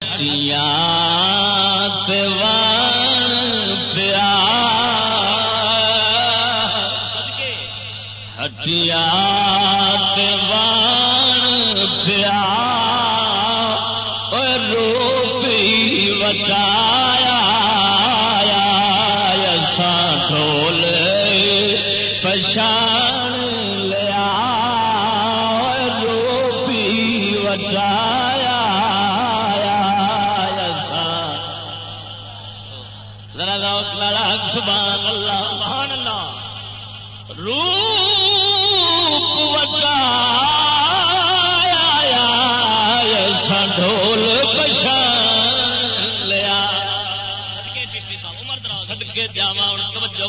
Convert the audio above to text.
پیا ہٹیا پیا روپی وٹایا سان ڈھول لیا روپی وٹایا ذرا لالا سبحان اللہ سبحان اللہ۔ روپ وٹایا ڈھول پچھان لیا۔ سدکے جاوا توجہ۔